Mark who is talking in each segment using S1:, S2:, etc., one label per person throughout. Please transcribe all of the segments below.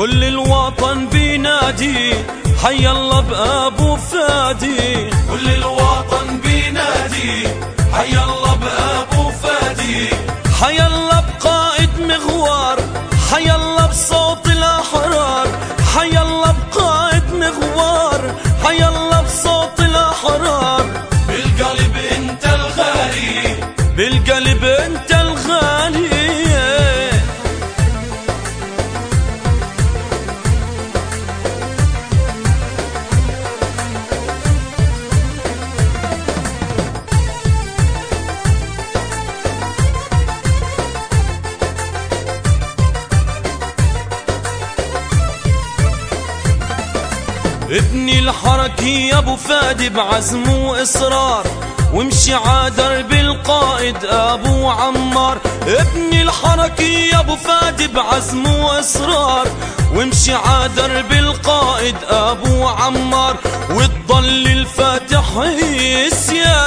S1: كل الوطن بينادي حي الله بأبو فادي.
S2: كل الوطن بينادي حي الله بأبو فادي.
S1: حي الله بقائد مغوار حي الله بصوت الأحرار. حي الله بقائد مغوار حي الله بصوت الأحرار.
S2: بالقلب انت الغالي.
S1: بالقلب ابني الحركي يا أبو فادي بعزم وإصرار وامشي عادرب القائد أبو عمار. ابني الحركي يا أبو فادي بعزم وإصرار وامشي عادرب القائد أبو عمار. وتضل الفاتح هيس يا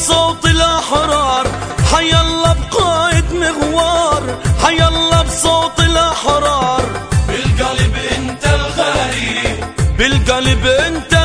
S1: بصوت الأحرار حي الله بقائد مغوار. حي الله بصوت الأحرار
S2: بالقلب انت الغالي
S1: بالقلب انت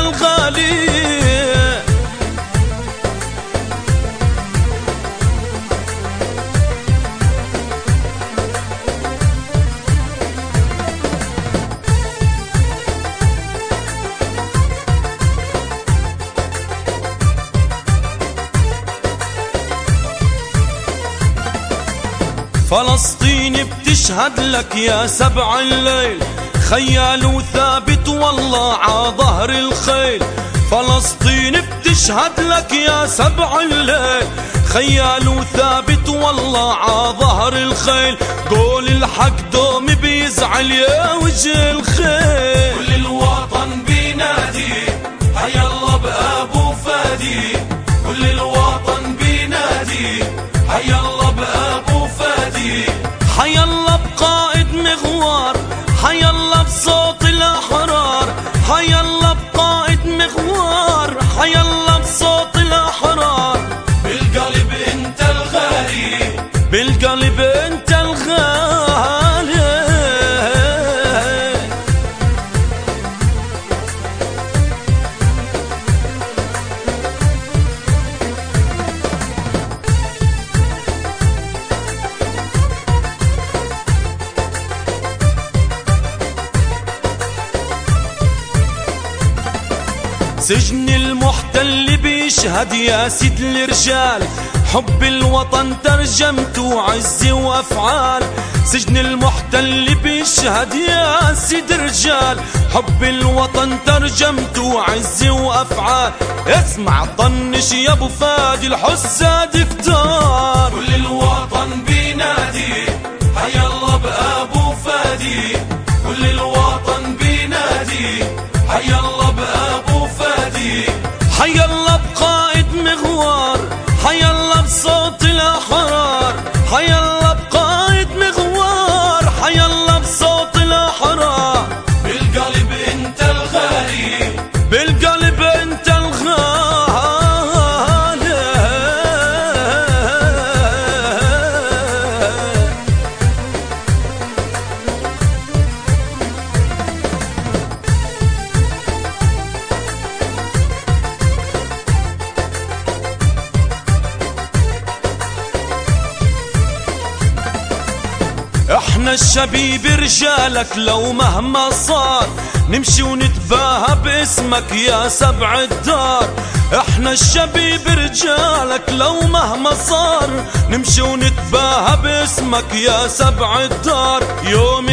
S1: فلسطين بتشهد لك يا سبع الليل. خيال وثابت والله ع ظهر الخيل. فلسطين بتشهد لك يا سبع الليل. خيال وثابت والله ع ظهر الخيل. قول الحق دوم بيزعل يا وجه الخيل.
S2: كل الوطن بينادي حي الله بأبو فادي. بالقلب انت الغالي
S1: سجن المحتل بيشهد يا سيد الرجال. حب الوطن ترجمته عز وأفعال. سجن المحتل بيشهد يا سيد الرجال. حب الوطن ترجمته عز وأفعال. اسمع طنش يا أبو فادي الحساد كتار
S2: كل الوطن بينادي. حي الله بأبو فادي. كل الوطن
S1: إحنا الشبيب رجالك لو مهما صار. نمشي ونتباهى باسمك يا سبع الدار. إحنا الشبيب رجالك لو مهما صار. نمشي ونتباهى باسمك يا سبع الدار. يوم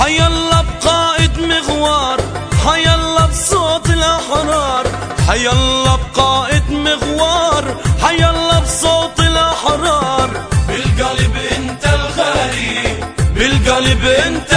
S2: حي الله
S1: بقائد مغوار حي الله بصوت الأحرار. حي الله بقائد مغوار حي الله بصوت الأحرار.
S2: بالقلب انت الغالي
S1: بالقلب انت